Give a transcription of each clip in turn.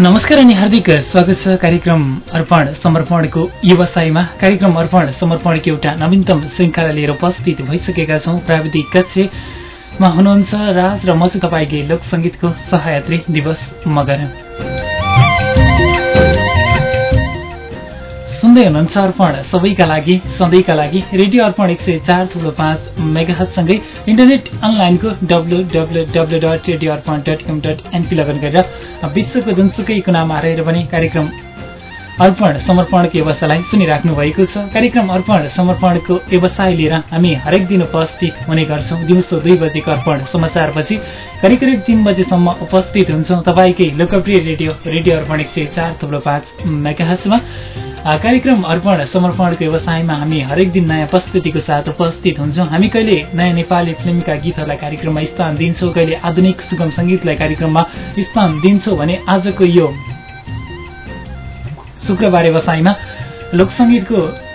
नमस्कार अनि हार्दिक स्वागत छ कार्यक्रम अर्पण समर्पणको व्यवसायमा। कार्यक्रम अर्पण समर्पणको एउटा नवीनतम श्रृङ्खला लिएर उपस्थित भइसकेका छौँ प्राविधिक कक्षमा हुनुहुन्छ राज र म चाहिँ तपाईँकै लोकसङ्गीतको सहयात्री दिवस मगर। सुन्दै हुनुहुन्छ अर्पण सबैका लागि सधैँका लागि रेडियो अर्पण एक सय चार थुप्रो पाँच मेगाहटसँगै इन्टरनेट अनलाइनको W W W dot radio Arpan dot com dot NP login गरेर विश्वको जुनसुकै कुनामा रहेर पनि कार्यक्रम अर्पण समर्पणको व्यवसायलाई सुनिराख्नु भएको छ। कार्यक्रम अर्पण समर्पणको व्यवसाय लिएर हामी हरेक दिन उपस्थित हुने गर्छौँ। दिउँसो दुई बजेको अर्पण समाचारपछि करिब करिब तीन बजेसम्म उपस्थित हुन्छौँ। तपाईँकै लोकप्रिय रेडियो रेडियो अर्पण एक सय चार थुप्रो पाँच कार्यक्रम अर्पण समर्पणको व्यवसायमा हामी हरेक दिन नयाँ प्रस्तुतिको साथ उपस्थित हुन्छौँ। हामी कहिले नयाँ नेपाली फिल्मका गीतहरूलाई कार्यक्रममा स्थान दिन्छौँ कहिले आधुनिक सुगम सङ्गीतलाई कार्यक्रममा स्थान दिन्छौँ भने आजको यो शुक्रबार व्यवसायमा लोकसङ्गीतको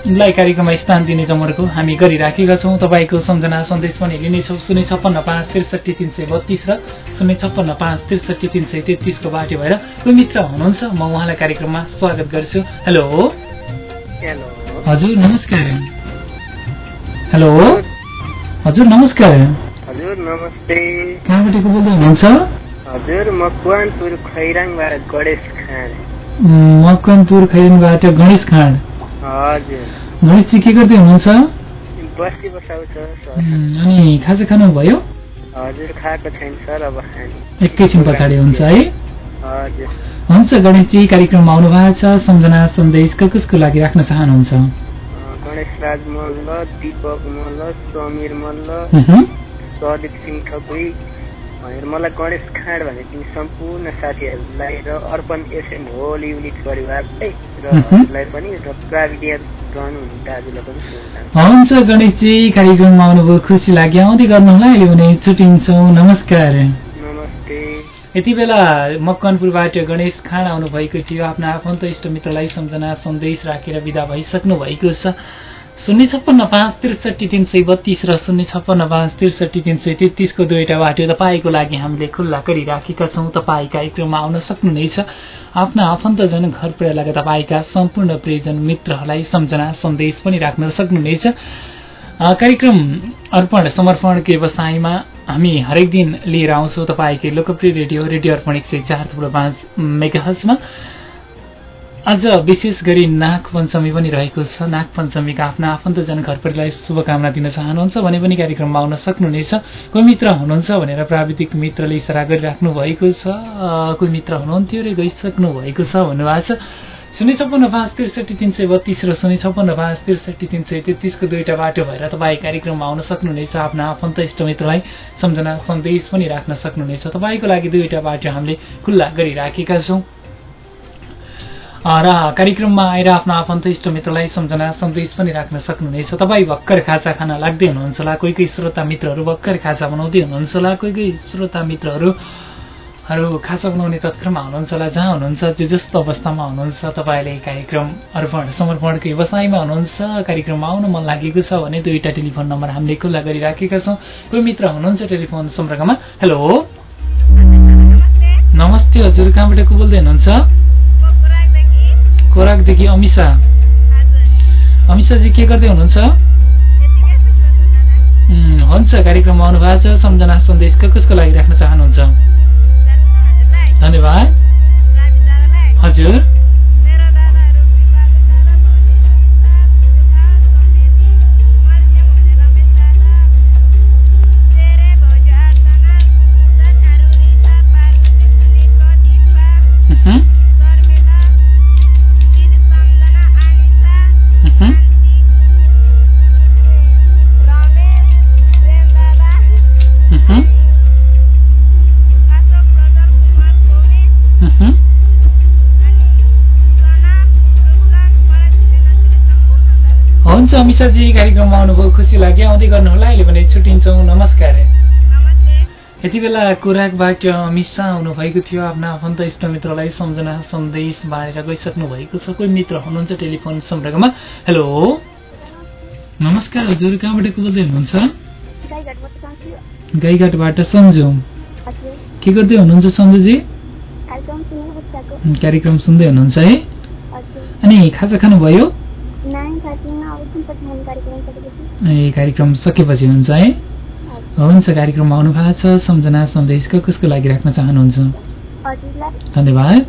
लाई कार्यक्रममा स्थान दिने जमर्को हामी गरिराखेका छौँ। तपाईँको सम्झना सन्देश पनि लिनेछौँ। शून्य छप्पन्न पाँच त्रिसठी तिन सय बत्तीस र शून्य छप्पन्न पाँच त्रिसठी तिन सय तेत्तिसको बाटो भएर कोही मित्र हुनुहुन्छ। म उहाँलाई कार्यक्रममा स्वागत गर्छु। हेलो? हजुर नमस्कार। हेलो? हजुर नमस्कार। हजुर नमस्ते। कहाँबाट को बोल्दै हुनुहुन्छ? हजुर म कुवानपुर खैराङबाट गणेश खाँड। मकनपुर खैरिनबाट गणेश खाँड। हजुर। गणेशजी के गर्दै हुनुहुन्छ? अनि खाजा खानुभयो एकैछिन पछाडि हुन्छ है। हुन्छ गणेशजी कार्यक्रममा आउनु भएको छ। सम्झना सन्देश कसको लागि राख्न चाहनुहुन्छ। अँ, गणेश राज मल्ल दिपक मल्ल समीर मल्ल। प्रदीप सिंह ठकुरी भनेर मलाई गणेश खाँड भने तिमी सम्पूर्ण साथीहरूलाई र अर्पण एसएम होल युनिट परिवारलाई र। हजुरलाई पनि र प्राविधिक पनि हुन्छ गणेशजी कार्यक्रममा आउनुभयो खुसी लाग्यो। आउँदै गर्नुहोला अहिले भने छुट्टिन्छौँ। नमस्कार। नमस्ते। यति बेला मकनपुरबाट गणेश खाँड आउनुभएको थियो। आफ्ना आफन्त इष्टमित्रलाई सम्झना सन्देश राखेर विदा भइसक्नु भएको छ। शून्य छप्पन्न पाँच त्रिसठी तिन सय बत्तीस र शून्य छप्पन्न पाँच त्रिसठी तिन सय तेत्तिसको दुईवटा बाटो तपाईँको लागि हामीले खुल्ला गरिराखेका छौँ। तपाईँ कार्यक्रममा आउन सक्नुहुनेछ आफ्ना आफन्तजन घर परिवारलाई तपाईँका सम्पूर्ण प्रियजन मित्रहरूलाई सम्झना सन्देश पनि राख्न सक्नुहुनेछ कार्यक्रम अर्पण समर्पणको व्यवसायमा हामी हरेक दिन लिएर आउँछौँ। तपाईँकै लोकप्रिय रेडियो रेडियो अर्पण एक सय चार थुप्रो पाँच आज विशेष गरी नाग पञ्चमी पनि रहेको छ। नाग पञ्चमीका आफ्ना आफन्तजन परिवारलाई शुभकामना दिन चाहनुहुन्छ भने पनि कार्यक्रममा आउन सक्नुहुनेछ। कोही मित्र हुनुहुन्छ भनेर प्राविधिक मित्रले इसारा गरिराख्नु भएको छ। कोही मित्र हुनुहुन्थ्यो र गइसक्नु भएको छ भन्नुभएको छ। शून्य छप्पन्न पाँच त्रिसठी तिन सय बत्तीस र शून्य छप्पन्न पाँच त्रिसठी तिन सय तेत्तिसको दुईवटा बाटो भएर तपाईँ कार्यक्रममा आउन सक्नुहुनेछ। आफ्ना आफन्त इष्टमित्रलाई सम्झना सन्देश पनि राख्न सक्नुहुनेछ। तपाईँको लागि दुईवटा बाटो हामीले खुल्ला गरिराखेका छौँ। र कार्यक्रममा आएर आफ्नो आफन्त इष्टमित्रलाई सम्झना सन्देश पनि राख्न सक्नुहुनेछ। तपाईँ भर्खर खाजा खान लाग्दै हुनुहुन्छ होला। कोही कोही श्रोता मित्रहरू भर्खर खाजा बनाउँदै हुनुहुन्छ होला। कोही कोही श्रोता मित्रहरू हरू खाजा बनाउने तत्कालमा हुनुहुन्छ होला। जहाँ हुनुहुन्छ जे जस्तो अवस्थामा हुनुहुन्छ तपाईँले कार्यक्रम अर्पण समर्पणको व्यवसायमा हुनुहुन्छ कार्यक्रममा आउन मन लागेको छ भने दुईवटा टेलिफोन नम्बर हामीले खुल्ला गरिराखेका छौँ। कोही मित्र हुनुहुन्छ टेलिफोन सम्पर्कमा? हेलो? नमस्ते हजुर कहाँबाट को बोल्दै हुनुहुन्छ? खोराकदेखि अमिषा। अमिषाजी के गर्दै हुनुहुन्छ? हुन्छ कार्यक्रममा आउनु भएको छ। सम्झना सन्देश कसको लागि राख्न चाहनुहुन्छ? धन्यवाद। हजुर। हुन्छ अमिषाजी कार्यक्रममा आउनुभयो खुसी लाग्यो। आउँदै गर्नुहोला। अहिले भने छुट्टिन्छौँ। नमस्कार। यति बेला कुराकबाट मिसा आउनुभएको थियो। आफ्ना आफन्त इष्टमित्रलाई सम्झना सन्देश बाँडेर गइसक्नु भएको छ। कोही मित्र हुनुहुन्छ टेलिफोन सम्पर्कमा? हेलो। नमस्कार हजुर। कहाँबाट को बोल्दै हुनुहुन्छ? गाईघाटबाट सन्जु के गर्दै हुनुहुन्छ सन्जुजी? कार्यक्रम सुन्दै हुनुहुन्छ है? अनि खाजा खानुभयो नाइन थर्टीमा आउँछु पछि कार्यक्रम सकेपछि ए कार्यक्रम सकेपछि हुन्छ है? हुन्छ कार्यक्रममा आउनु भएको छ सम्झना सन्देशको कसको लागि राख्न चाहनुहुन्छ? धन्यवाद।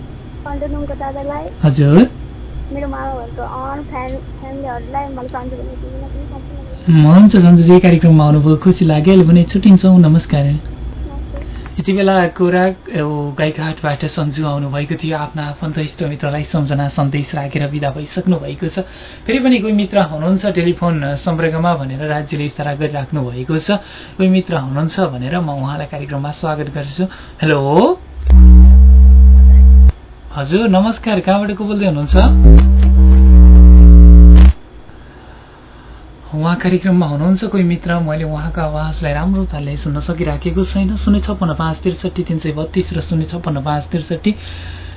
हजुर। पनि हुन्छ सन्जुजी कार्यक्रममा आउनुभयो खुसी लाग्यो। अहिले भने छुट्टिन्छौँ। नमस्कार। यति बेला कोरा गाईघाटबाट सन्जु आउनुभएको थियो। आफ्ना आफन्त इष्टमित्रलाई सम्झना सन्देश राखेर विदा भइसक्नु भएको छ। फेरि पनि कोही मित्र हुनुहुन्छ टेलिफोन सम्पर्कमा भनेर राज्यले इसारा गरिराख्नु भएको छ। कोही मित्र हुनुहुन्छ भनेर म उहाँलाई कार्यक्रममा स्वागत गर्छु। हेलो? हजुर नमस्कार। कहाँबाट को बोल्दै हुनुहुन्छ? उहाँ कार्यक्रममा हुनुहुन्छ कोही मित्र मैले उहाँको आवाजलाई राम्रो तालले सुन्न सकिराखेको छैन। शून्य छप्पन्न पाँच त्रिसठी तिन सय बत्तिस र शून्य छप्पन्न पाँच त्रिसठी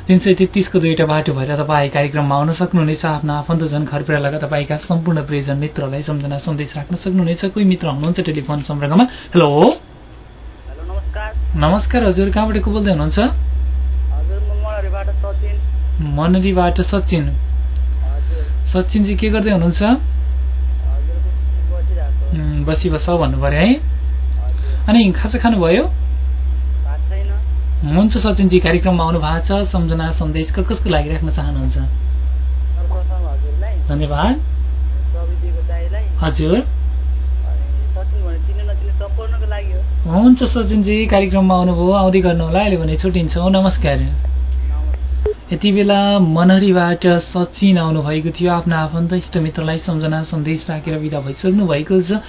तिन सय तेत्तिसको दुईवटा बाटो भएर तपाईँ कार्यक्रममा आउन सक्नुहुनेछ। आफ्नो आफन्तजन खरपेरा लगाएर तपाईँका सम्पूर्ण प्रियजन मित्रलाई सम्झना सन्देश राख्न सक्नुहुनेछ। कोही मित्र हुनुहुन्छ टेलिफोन सम्पर्कमा हेलो! नमस्कार। हजुर कहाँबाट को बोल्दै हुनुहुन्छ सचिन। मनरीबाट सचिन। हजुर। सचिनजी के गर्दै हुनुहुन्छ? बसी बस भन्नु पर्यो है। अनि खाजा खानुभयो हुन्छ सचिनजी कार्यक्रममा आउनु भएको छ। सम्झना सन्देश क- कसको लागि राख्न चाहनुहुन्छ? धन्यवाद। हजुर। हुन्छ सचिनजी कार्यक्रममा आउनुभयो। आउँदै गर्नु होला। अहिले भने छुट्टिन्छौँ। नमस्कार। यति बेला मनहरीबाट सचिन आउनुभएको थियो। आफ्ना आफन्त इष्टमित्रलाई सम्झना सन्देश राखेर विदा भइसक्नु भएको छ।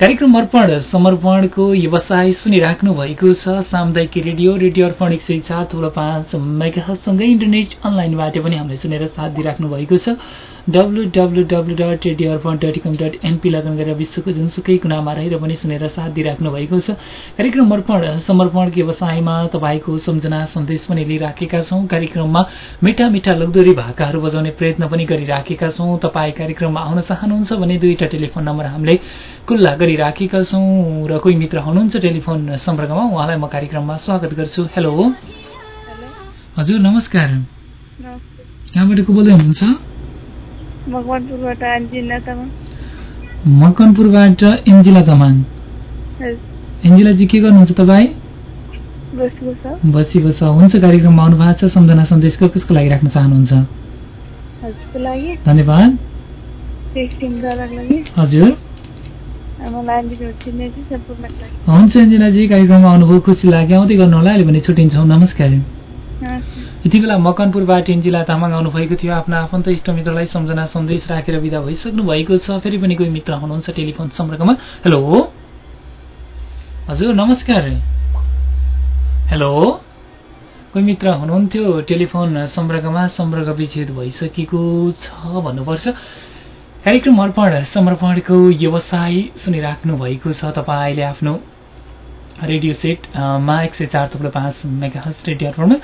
कार्यक्रम अर्पण समर्पणको व्यवसाय सुनिराख्नु भएको छ। सामुदायिक रेडियो रेडियो अर्पण एक सय चार थोलो पाँच मेगासँगै इन्टरनेट अनलाइनबाट पनि हामीले सुनेर साथ दिइराख्नु भएको छ। W W W dot radio Arpan dot com dot NP login गरेर विश्वको जुनसुकै कुनामा रहेर पनि सुनेर साथ दिइराख्नु भएको छ। कार्यक्रम अर्पण समर्पणको व्यवसायमा तपाईँको सम्झना सन्देश पनि लिइराखेका छौँ। कार्यक्रममा मिठा मिठा लग्दोरी भाकाहरू बजाउने प्रयत्न पनि गरिराखेका छौँ। तपाईँ कार्यक्रममा आउन चाहनुहुन्छ भने दुईवटा टेलिफोन नम्बर हामीले खुल्ला गरिराखेका छौँ र कोही मित्र हुनुहुन्छ टेलिफोन सम्पर्कमा उहाँलाई म कार्यक्रममा स्वागत गर्छु। हेलो। हजुर नमस्कार। कहाँबाट को बोल्दै हुनुहुन्छ? मकनपुरबाट एन्जिला तमाङ एन्जिलाजी के गर्नुहुन्छ तपाईँ? बसी बस हुन्छ कार्यक्रममा आउनु भएको छ। सम्झना सन्देशको कसको लागि राख्न चाहनुहुन्छ? धन्यवाद। हजुर मलाई अन्जिना चिन्ने चाहिँ सम्पूर्णको लागि हुन्छ एन्जिलाजी कार्यक्रममा आउनुभयो खुसी लाग्यो। आउँदै गर्नु होला अहिले भने छुट्टिन्छौँ। नमस्कार। यति बेला मकनपुरबाट इन्जिला तामाङ आउनुभएको थियो। आफ्ना आफन्त इष्टमित्रलाई सम्झना सन्देश राखेर विदा भइसक्नु भएको छ। फेरि पनि कोही मित्र हुनुहुन्छ टेलिफोन सम्पर्कमा। हेलो? हजुर नमस्कार। हेलो? कोही मित्र हुनुहुन्थ्यो टेलिफोन सम्पर्कमा? सम्पर्क विच्छेद भइसकेको छ भन्नुपर्छ। कार्यक्रम अर्पण समर्पणको व्यवसाय सुनिराख्नु भएको छ तपाईँले आफ्नो रेडियो सेट अ, मा एक सय चार थुप्रो पाँच मेगाहज रेडियो अर्पणमा।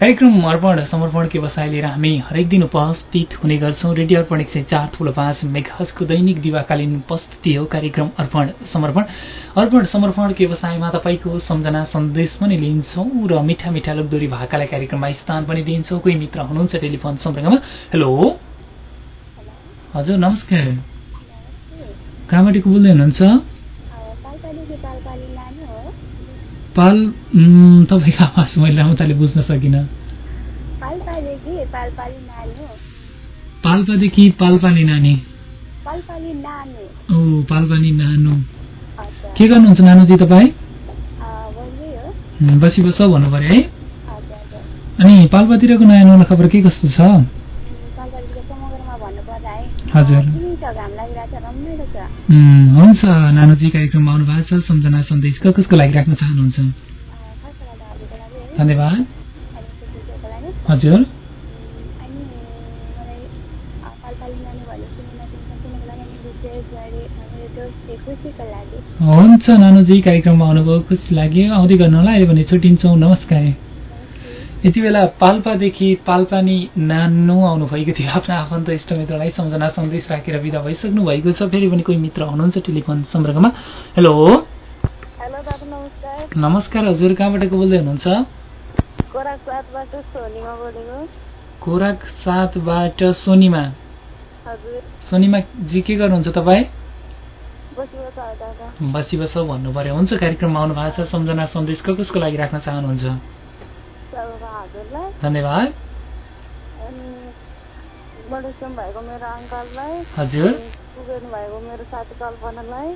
कार्यक्रम अर्पण समर्पणको व्यवसाय लिएर हामी हरेक दिन उपस्थित हुने गर्छौँ। रेडियो अर्पण एक सय चार थुप्रो पाँच मेगाहजको दैनिक दिवाकालीन उपस्थिति हो। कार्यक्रम अर्पण समर्पण। अर्पण समर्पणको व्यवसायमा तपाईँको सम्झना सन्देश पनि लिन्छौँ र मिठा मिठा लोकदोरी भाकालाई कार्यक्रममा स्थान पनि दिन्छौँ। कोही मित्र हुनुहुन्छ टेलिफोन सम्पर्कमा हेलो। हजुर नमस्कार। कहाँबाट को बोल्दै हुनुहुन्छ? पाल तपाईँको आवाज मैले राम्रोताले बुझ्न सकिनँ। पाल्पादेखि पाल्पाली नानी हो। पाल्पादेखि पाल्पाली नानी? ओ के गर्नुहुन्छ नानुजी तपाईँ? बसी बस भन्नु पर्यो है। अनि पाल्पातिरको नयाँ नौलो खबर के कस्तो छ? हजुर। हुन्छ नानुजी कार्यक्रममा आउनु भएको छ सम्झना सन्देश। कसको लागि राख्न चाहनुहुन्छ? धन्यवाद। हजुर। हुन्छ नानुजी कार्यक्रममा आउनुभयो खुसी लाग्यो आउँदै गर्नु होला अहिले भने छुट्टिन्छौँ। नमस्कार। यति बेला पाल्पादेखि पाल्पानी नानो आउनुभएको थियो। आफ्ना आफन्त इष्टमित्रलाई सम्झना सन्देश राखेर विदा भइसक्नु भएको छ। फेरि पनि कोही मित्र हुनुहुन्छ टेलिफोन सम्पर्कमा? हेलो नमस्कार। हजुर कहाँबाट को बोल्दै हुनुहुन्छ? खोराक साथबाट सोनीमा। सोनिमाजी के गर्नुहुन्छ तपाईँ? बसी बस भन्नु पर्यो हुन्छ कार्यक्रममा आउनु भएको छ। सम्झना सन्देश कसको लागि राख्न चाहनुहुन्छ? हजुरलाई धन्यवाद। अनि बडोसम भएको मेरो अङ्कललाई। हजुर। पुगेर्नु भएको मेरो साथी कल्पनालाई।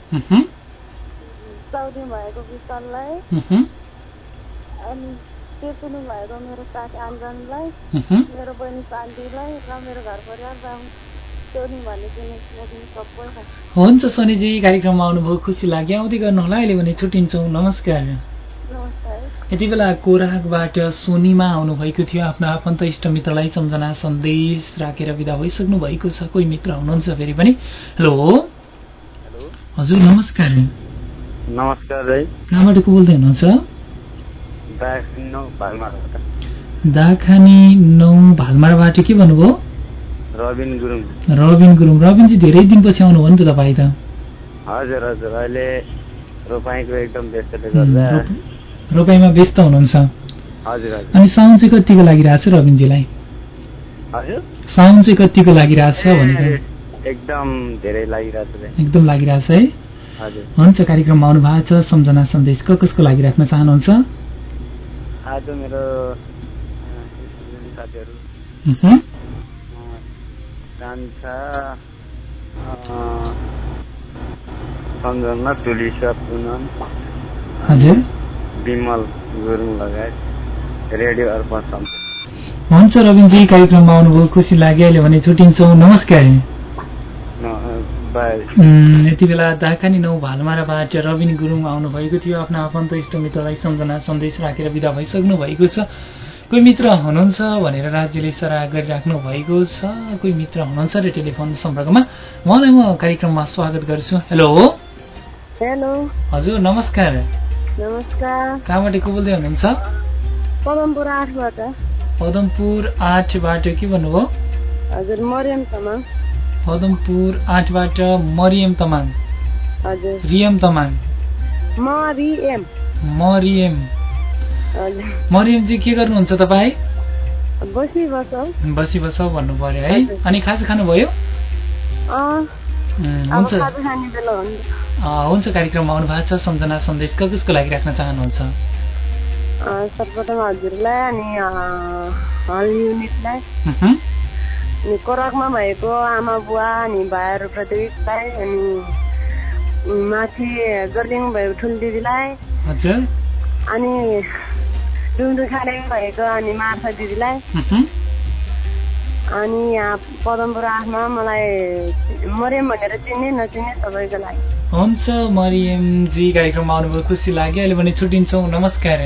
चौधी भएको विशाललाई। अनि चेपुनु भएको मेरो साथी आञ्जनलाई उहुँ। मेरो बहिनी शान्तिलाई र मेरो घर परिवार हुन्छ सोनीजी कार्यक्रममा आउनुभयो। खुसी लाग्यो। आउँदै गर्नुहोला। अहिले भने छुट्टिन्छौँ। नमस्कार। यति बेला कोराकबाट सोनीमा आउनुभएको थियो आफ्नो आफन्त इष्टमित्रलाई सम्झना सन्देश राखेर विदा भइसक्नु भएको छ। कोही मित्र हुनुहुन्छ फेरि पनि? हेलो? हेलो। हजुर नमस्कार। नमस्कार है कहाँबाट को बोल्दै हुनुहुन्छ? दाखानी नौ भालमाराबाट। के भन्नुभयो? रबिन गुरुङ। रबिन गुरुङ। रबिनजी धेरै दिनपछि आउनुभयो नि त तपाईँ त। हजुर हजुर। अहिले रोपाइँको एकदम व्यस्तले गर्दा रोपाइँमा व्यस्त हुनुहुन्छ। अनि साउन्ड चाहिँ कतिको लागिरहेछ रबिनजीलाई हजुर। साउन्ड चाहिँ कतिको लागिरहेछ भनेको? एकदम धेरै लागिरहेको छ एकदम लागिरहेछ है? हुन्छ कार्यक्रममा आउनु भएको छ सम्झना सन्देश क कसको लागि राख्न चाहनुहुन्छ? आज मेरो साथीहरू। कान्छा सम्झना तुलिसा पुनम। हजुर। विमल गुरुङ लगायत रेडियो अर्पण हुन्छ रविनजी कार्यक्रममा आउनुभयो खुसी लाग्यो अहिले भने छुट्टिन्छौँ। नमस्कार। यति बेला दाखानी नौ भालमाराबाट रविन गुरुङ आउनुभएको थियो। आफ्नो आफन्त इष्टमित्रलाई सम्झना सन्देश राखेर विदा भइसक्नु भएको छ। कोही मित्र हुनुहुन्छ भनेर राज्यले सराह गरिराख्नु भएको छ। कोही मित्र हुनुहुन्छ र टेलिफोन सम्पर्कमा उहाँलाई म कार्यक्रममा स्वागत गर्छु। हेलो। हेलो। हजुर नमस्कार। नमस्कार। कहाँबाट को बोल्दै हुनुहुन्छ? पदमपुर आठबाट। पदमपुर आठबाट के भन्नुभयो? हजुर मरियम तामाङ। पदमपुर आठबाट मरियम तमाङ। हजुर। रियम तमाङ। मरियम। मरियम। हजुर। मरियमजी के गर्नुहुन्छ तपाईँ? बसी बसौ बसी बस भन्नु पर्यो है। अनि खाजा खानुभयो हुन्छ। हुन्छ कार्यक्रममा आउनु भएको छ सम्झना सन्देश कसको लागि राख्न चाहनुहुन्छ? सर्वप्रथम हजुरलाई अनि हल युनिटलाई। अनि कोराकमा भएको आमा बुवा अनि भाइहरू प्रत्येकलाई अनि माथि गर्दिङमा भएको ठुलो दिदीलाई। हजुर। अनि डुमडुखानेमा भएको अनि मार्था दिदीलाई। अनि यहाँ पदमपुर आठमा मलाई मरियम भनेर चिन्ने नचिन्ने सबैको लागि। हुन्छ मरियमजी कार्यक्रममा आउनुभयो खुसी लाग्यो। अहिले भने छुट्टिन्छौँ। नमस्कार।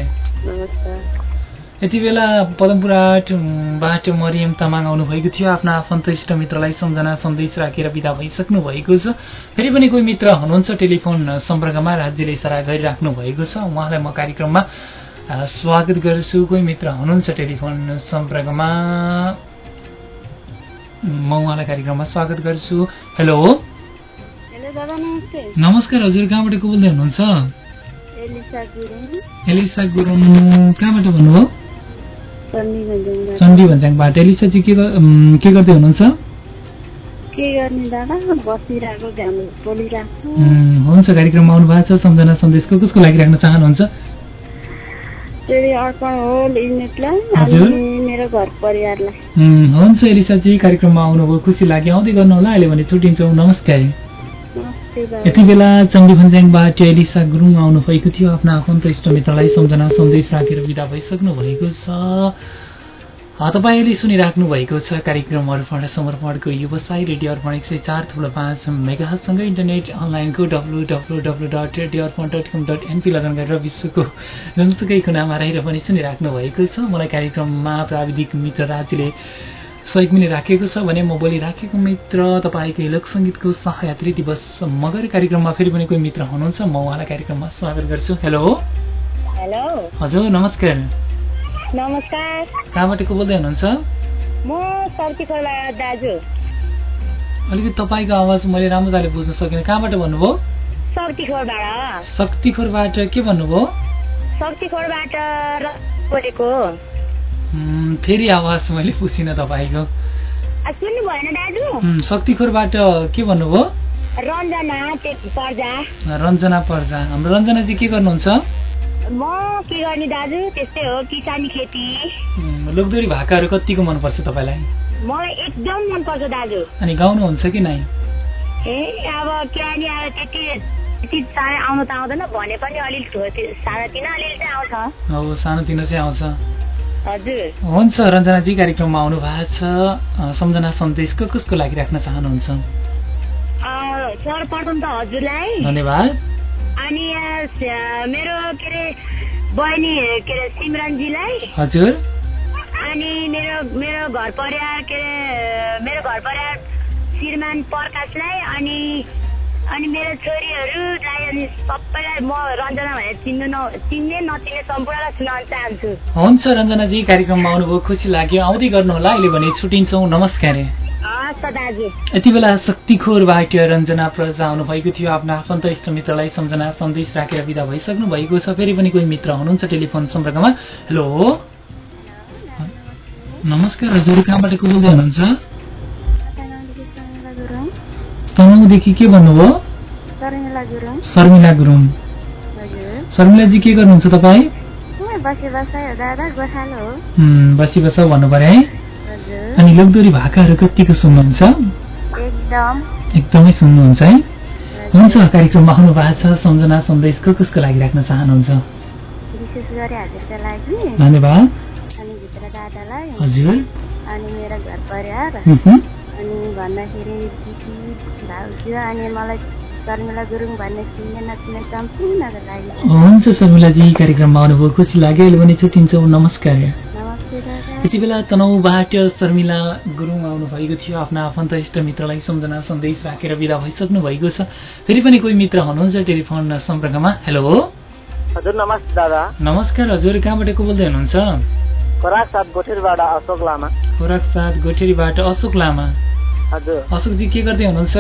यति बेला पदमपुराबाट मरियम तामाङ आउनुभएको थियो। आफ्ना आफन्त इष्टमित्रलाई सम्झना सन्देश राखेर विदा भइसक्नु भएको छ। फेरि पनि कोही मित्र हुनुहुन्छ टेलिफोन सम्पर्कमा राज्यले इसारा गरिराख्नु भएको छ। उहाँलाई म कार्यक्रममा स्वागत गर्छु। कोही मित्र हुनुहुन्छ टेलिफोन सम्पर्कमा? म उहाँलाई कार्यक्रममा स्वागत गर्छु। हेलो? नमस्कार हजुर कहाँबाट को बोल्दै हुनुहुन्छ? एलिसा गुरुङ। एलिसा कहाँबाट भन्नुभयो? भन्ज्याङबाट चण्डी भन्ज्याङबाट। एलिसाजी के के गर्दै हुनुहुन्छ? के गर्ने दादा? बसिरहेको घाम हुन्छ कार्यक्रममा आउनु भएको छ। सम्झना सन्देशको कसको लागि राख्न चाहनुहुन्छ? हुन्छ एलिसाजी कार्यक्रममा आउनुभयो। खुसी लाग्यो। आउँदै गर्नु होला। अहिले भने छुट्टिन्छौँ। नमस्कार यति बेला चण्डी भन्ज्याङबाट एलिसा गुरुङ आउनुभएको थियो। आफ्ना आफन्त इष्टमित्रलाई सम्झना सन्देश राखेर विदा भइसक्नु भएको छ। तपाईँले सुनिराख्नु भएको छ कार्यक्रम अर्पण समर्पणको व्यवसाय रेडियो अर्पण एक सय चार थुप्रो पाँच मेगासँगै इन्टरनेट अनलाइनको W W W dot radio Arpan dot com dot NP login गरेर विश्वको जुनसुकै कुनामा रहेर पनि सुनिराख्नु भएको छ। मलाई कार्यक्रममा प्राविधिक मित्र राज्यले सहयोग मिली राखेको छ भने म बोलिराखेको मित्र तपाईँकै लोक सङ्गीतको सहयात्री दिवस मगर कार्यक्रममा फेरि पनि कोही मित्र हुनुहुन्छ म उहाँलाई कार्यक्रममा स्वागत गर्छु। हेलो? हेलो? हजुर नमस्कार। नमस्कार। कहाँबाट को बोल्दै हुनुहुन्छ? म दाजु। अलिकति तपाईँको आवाज मैले राम्रोताले बुझ्न सकिनँ। कहाँबाट भन्नुभयो? शक्तिखोरबाट। के भन्नुभयो? शक्तिखोरबाट बोलेको। फेरि आवाज मैले पुसिनँ तपाईँको। शक्तिखोरबाट के भन्नुभयो? रञ्जना पर्जा। हाम्रो रञ्जनाजी के गर्नुहुन्छ? म के गर्ने दाजु? त्यस्तै हो किसानी खेती। उम्, लोकदोरी भाकाहरू कतिको मनपर्छ तपाईँलाई? मलाई एकदम मनपर्छ दाजु। अनि गाउनुहुन्छ कि नै ए अब त्यति त्यति आउनु त आउँदैन भने पनि अलिक सानातिना अलिअलि चाहिँ आउँछ। अब सानोतिनो चाहिँ आउँछ। हजुर हुन्छ रञ्जनाजी कार्यक्रममा आउनु भएको छ सम्झना सन्देश कसको लागि राख्न चाहनुहुन्छ? सर्वप्रथम त हजुरलाई। धन्यवाद। अनि मेरो के अरे बहिनी के अरे सिमरनजीलाई। हजुर। अनि मेरो मेरो घर परिवार के अरे मेरो घर परिवार श्रीमान प्रकाशलाई। अनि अनि मेरो छोरीहरूलाई अनि सबैलाई म रञ्जना भनेर चिन्नु न चिन्ने नचिन्ने सम्पूर्णलाई सुनाउन चाहन्छु। हुन्छ रञ्जनाजी कार्यक्रममा आउनुभयो खुसी लाग्यो। आउँदै गर्नुहोला। अहिले भने छुट्टिन्छौँ नमस्कार। यति बेला शक्तिखोरबाट रञ्जना प्रजा आउनुभएको थियो। आफ्नो आफन्त इष्टमित्रलाई सम्झना सन्देश राखेर विदा भइसक्नु भएको छ। फेरि पनि कोही मित्र हुनुहुन्छ टेलिफोन सम्पर्कमा? हेलो। नमस्कार हजुर। कहाँबाट को बोल्दै हुनुहुन्छ? तनहुँदेखि के भन्नुभयो? शर्मिला गुरुङ शर्मिलाजी के गर्नुहुन्छ तपाईँ? बसी बसी भन्नु पर्यो है। अनि लोकदोरी भाकाहरू कतिको सुन्नुहुन्छ? एकदम। सुन्नुहुन्छ है। हुन्छ कार्यक्रममा आउनु भएको छ सम्झना सन्देश को कसको लागि राख्न चाहनुहुन्छ? विशेष गरी हजुरको लागि। धन्यवाद। अनि भित्र दादालाई। हजुर। अनि मेरो घर परिवार। अनि भन्दाखेरि दिदी भाउजू अनि मलाई शर्मिला गुरुङ भन्ने चिन्ने नचिन्ने सम्पूर्णको लागि हुन्छ शर्मिलाजी कार्यक्रममा आउनुभयो खुसी लाग्यो। अहिले भने छुट्टिन्छौँ नमस्कार। यति बेला तनहुबाट शर्मिला गुरुङ आउनुभएको थियो आफ्ना आफन्त इष्ट मित्रलाई सम्झना सन्देश राखेर विदा भइसक्नु भएको छ। फेरि पनि कोही मित्र हुनुहुन्छ टेलिफोन सम्पर्कमा? हेलो। हजुर नमस्ते दादा। नमस्कार हजुर। कहाँबाट को बोल्दै हुनुहुन्छ? खोराक साथ गोठेरबाट अशोक लामा। खोराक साथ गोठेरीबाट अशोक लामा। हजुर। अशोकजी के गर्दै हुनुहुन्छ?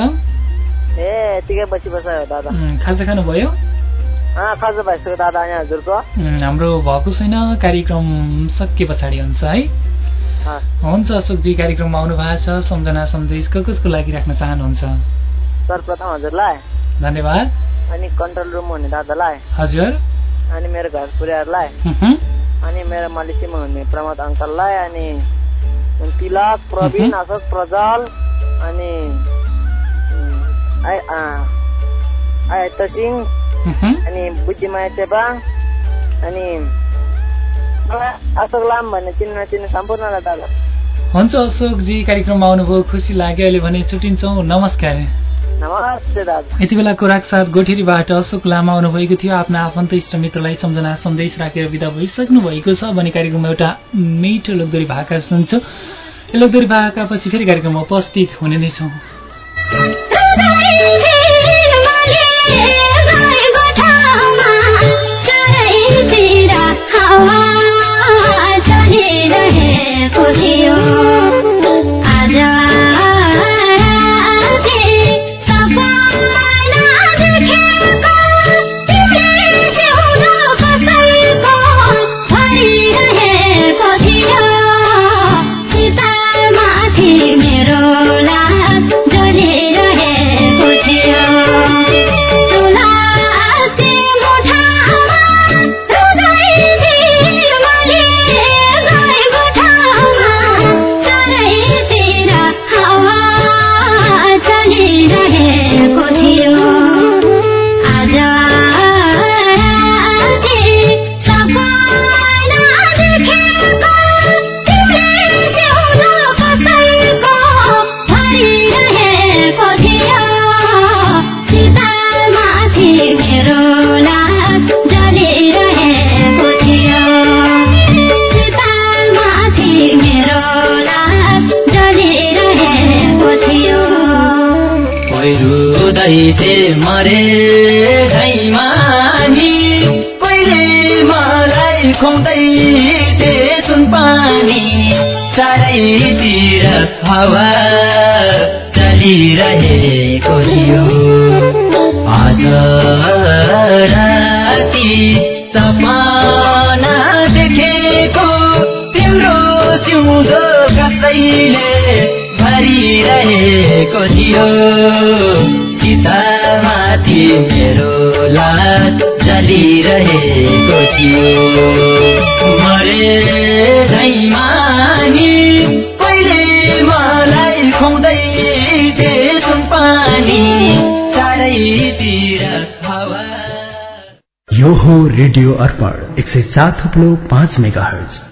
ए यतिकै बसी बसायो दादा। खाजा खानुभयो? खाजा भइसक्यो दादा यहाँ हजुरको। हाम्रो भएको छैन कार्यक्रम सके पछाडि हुन्छ है? हुन्छ अशोकजी कार्यक्रममा आउनु भएको छ सम्झना सन्देश को कसको लागि राख्न चाहनुहुन्छ? सर्वप्रथम हजुरलाई। धन्यवाद। अनि कन्ट्रोल रुम हुने दादालाई। हजुर। अनि मेरो घर परिवारलाई हुँ, अनि मेरो मलेसियामा हुने प्रमोद अङ्कललाई अनि तिलक प्रवीण। अशोक प्रजल अनि आयत सिंह अनि बुद्धिमाया चेपाङ अनि अशोक लाम भन्ने चिन्न चिन्ने सम्पूर्णलाई दादा. हुन्छ अशोकजी कार्यक्रममा आउनुभयो खुसी लाग्यो अहिले भने छुट्टिन्छौँ नमस्कार। यति बेला कोराक साथ गोठेरीबाट अशोक लामा आउनुभएको थियो आफ्ना आफन्त इष्ट मित्रलाई सम्झना सन्देश राखेर विदा भइसक्नु भएको छ भने कार्यक्रममा एउटा मिठो लोकदोरी भाका सुन्छौँ लोकदोरी भाका पछि फेरि कार्यक्रममा उपस्थित हुने नै छौँ दैते मरे घैमानी पहिले मलाई खुवाउँदै थिए सुन पानी चारैतिर हावा चलिरहेको थियो। आज राति सपना देखेको तिम्रो सिउँदो कसैले भरिरहेको थियो। मेरो लात जलिरहेको थियो मरे झैमानी पहिले मलाई खुवाउँदै त्यसुन पानी। चारैतिर हावा। यो हो रेडियो अर्पण एक सय चार थुप्लो पाँच मेगा हर्ज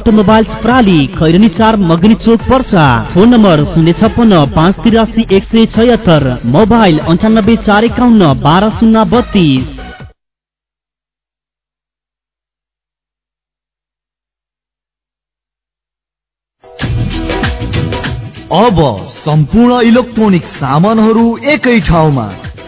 अटोमोबाइल्स प्राली खैरनी चार मगनी चोक पर्सा। फोन नम्बर शून्य छप्पन्न पाँच तिरासी एक सय छयत्तर। मोबाइल अन्ठानब्बे चार एकाउन्न बाह्र शून्य बत्तीस। अब सम्पूर्ण इलेक्ट्रोनिक सामानहरू एकै ठाउँमा।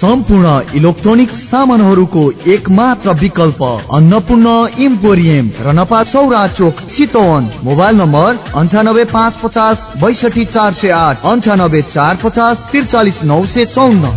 सम्पूर्ण इलेक्ट्रोनिक सामानहरूको एक मात्र विकल्प अन्नपूर्ण इम्पोरियम रनपा चौरा चोक चितवन। मोबाइल नम्बर अन्ठानब्बे पाँच पचास बैसठी चार सय आठ अन्ठानब्बे चार पचास त्रिचालिस नौ सय चौन्न।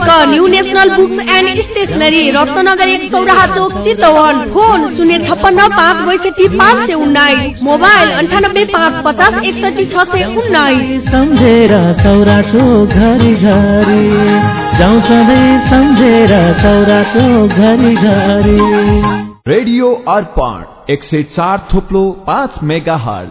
सम्पर्क new national books and stationery Ratnagar एक सौराहा चोक चितवन। फोन शून्य छप्पन्न पाँच बैसठी पाँच सय उन्नाइस। मोबाइल अन्ठानब्बे पाँच पचास एकसठी छ सय उन्नाइस। सम्झेर सौराछो घरि घरि। जाउँ सधैँ सम्झेर सौराछो घरि घरि। रेडियो अर्पण एक सय चार थोप्लो पाँच मेगा हल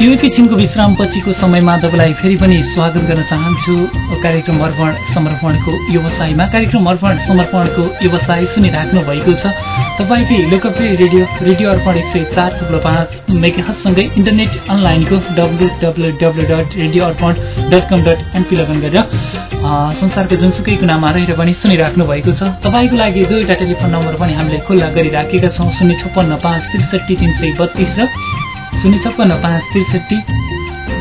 यो एकैछिनको विश्राम पछिको समयमा तपाईँलाई फेरि पनि स्वागत गर्न चाहन्छु। कार्यक्रम अर्पण समर्पणको व्यवसायमा। कार्यक्रम अर्पण समर्पणको व्यवसाय सुनिराख्नु भएको छ। तपाईँकै लोकप्रिय रेडियो रेडियो अर्पण एक सय चार थुप्रो पाँच मेगासँगै इन्टरनेट अनलाइनको W W W dot radio Arpan dot com dot NP login गरेर संसारको जुनसुकै कुनामा रहेर पनि सुनिराख्नु भएको छ। तपाईँको लागि दुईवटा टेलिफोन नम्बर पनि हामीले खुल्ला गरिराखेका छौँ। शून्य छप्पन्न पाँच त्रिसठी तिन सय बत्तिस र शून्य छप्पन्न पाँच त्रिसठी।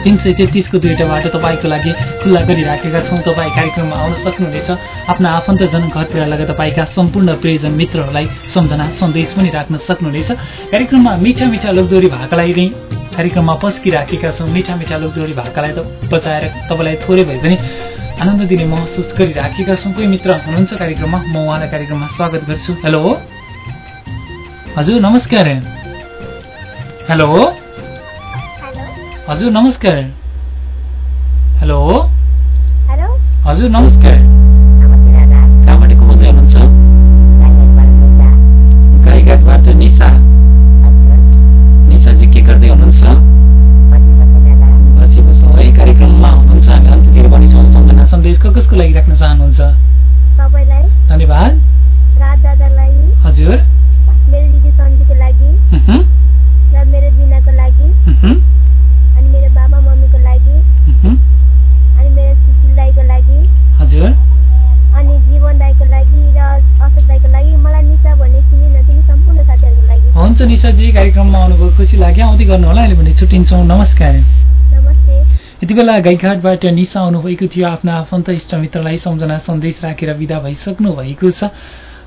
तिन सय तेत्तिसको दुईवटा बाटो तपाईँको लागि खुल्ला गरिराखेका छौँ। तपाईँ कार्यक्रममा आउन सक्नुहुनेछ। आफ्ना आफन्तजन घरतिर लगाएर तपाईँका सम्पूर्ण प्रियजन मित्रहरूलाई सम्झना सन्देश पनि राख्न सक्नुहुनेछ। कार्यक्रममा मिठा मिठा लोकदोरी भाकालाई नै कार्यक्रममा पस्किराखेका छौँ। मिठा मिठा लोकदोरी भाकालाई त बचाएर तपाईँलाई थोरै भए पनि आनन्द दिने महसुस गरिराखेका छौँ। कोही मित्र हुनुहुन्छ कार्यक्रममा? म उहाँलाई कार्यक्रममा स्वागत गर्छु। हेलो। हजुर नमस्कार। हेलो हजुर नमस्कार हेलो हजुर नमस्कार कहाँबाट को बोल्दै हुनुहुन्छ गाईघाटबाट निशा निशाजी के गर्दै हुनुहुन्छ बसी बसौँ है कार्यक्रममा हुनुहुन्छ हामी अन्त्यतिर सम्झना सन्देश कसको लागि राख्न चाहनुहुन्छ धन्यवाद रात दादालाई हजुर मेरो दिदी सन्जीको लागि उहुँ, र मेरो दिनाको लागि उहुँ, अनि मेरो बाबा मम्मीको लागि उहुँ, अनि मेरो सुशील दाईको लागि हजुर अनि जीवन दाईको लागि र अशोक दाईको लागि मलाई निशा भन्ने चिनी नचिनी सम्पूर्ण साथीहरूको लागि हुन्छ निशाजी कार्यक्रममा आउनुभयो खुसी लाग्यो। आउँदै गर्नु होला अहिले भने छुट्टिन्छौँ। नमस्कार। यति बेला गाईघाटबाट निशा आउनुभएको थियो। आफ्ना आफन्त इष्टमित्रलाई सम्झना सन्देश राखेर विदा भइसक्नु भएको छ।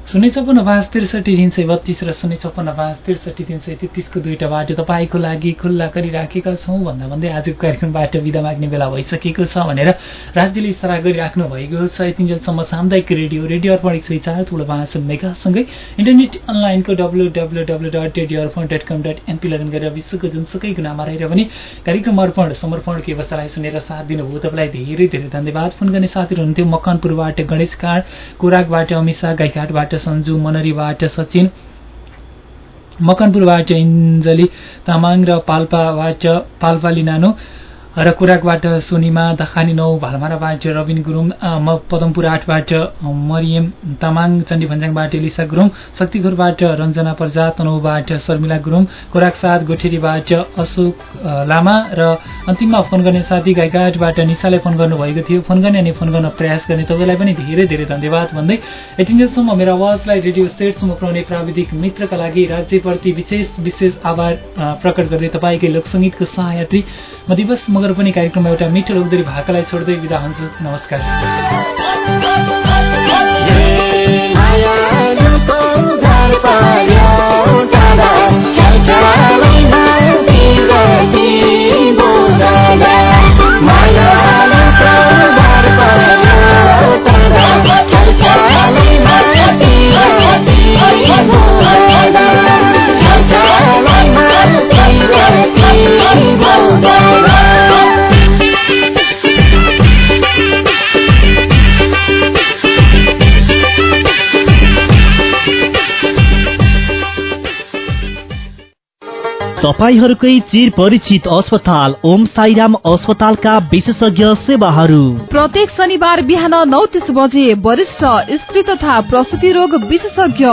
शून्य छप्पन्न पाँच त्रिसठी तिन सय बत्तिस र शून्य छप्पन्न पाँच त्रिसठी तिन सय तेत्तिसको दुईवटा बाटो तपाईँको लागि खुल्ला गरिराखेका छौँ भन्दा भन्दै आजको कार्यक्रमबाट विदा माग्ने बेला भइसकेको छ भनेर राज्यले इसारा गरिराख्नु भएको छ। यतिन्जेलसम्म सामुदायिक रेडियो रेडियो अर्पण एक सय चार ठुलो पाँच मेगासँगै इन्टरनेट अनलाइनको W W W dot radio Arpan dot com dot NP login गरेर विश्वको जुनसुकै गुनामा रहेर पनि कार्यक्रम अर्पण समर्पणको व्यवस्थालाई सुनेर साथ दिनुभयो। तपाईँलाई धेरै धेरै धन्यवाद। फोन गर्ने साथीहरू हुनुहुन्थ्यो मकनपुरबाट गणेश काँड कोराकबाट अमिषा गाईघाटबाट सन्जु मनरीबाट सचिन मकनपुरबाट इन्जली तामाङ र पाल्पाबाट पाल्पाली नानो र कुराकबाट सोनिमा दखानी नौ भालमाराबाट रविन गुरुङ पदमपुर आठबाट मरियम तामाङ चण्डी भन्ज्याङबाट लिसा गुरुङ शक्तिखोरबाट रञ्जना प्रजा तनौबाट शर्मिला गुरुङ कोराक साथ गोठेरीबाट अशोक लामा र अन्तिममा फोन गर्ने साथी गाईघाटबाट निशाले फोन गर्नुभएको थियो। फोन गर्ने अनि फोन गर्न प्रयास गर्ने तपाईँलाई पनि धेरै धेरै धन्यवाद भन्दै यतिन्जेलसम्म मेरो आवाजलाई रेडियो स्टेटसम्म पुर्याउने प्राविधिक मित्रका लागि राज्यप्रति विशेष विशेष आभार प्रकट गर्दै तपाईँकै लोकसङ्गीतको सहयात्री म दिवस तपाईँहरू पनि कार्यक्रममा एउटा मिठो उदरी भाकालाई छोड्दै विदा हुन्छु। नमस्कार। तपाईँहरूकै चिर परिचित अस्पताल ओम साईराम अस्पतालका विशेषज्ञ सेवाहरू। प्रत्येक शनिबार बिहान नौ तिस बजे वरिष्ठ स्त्री तथा प्रसुति रोग विशेषज्ञ।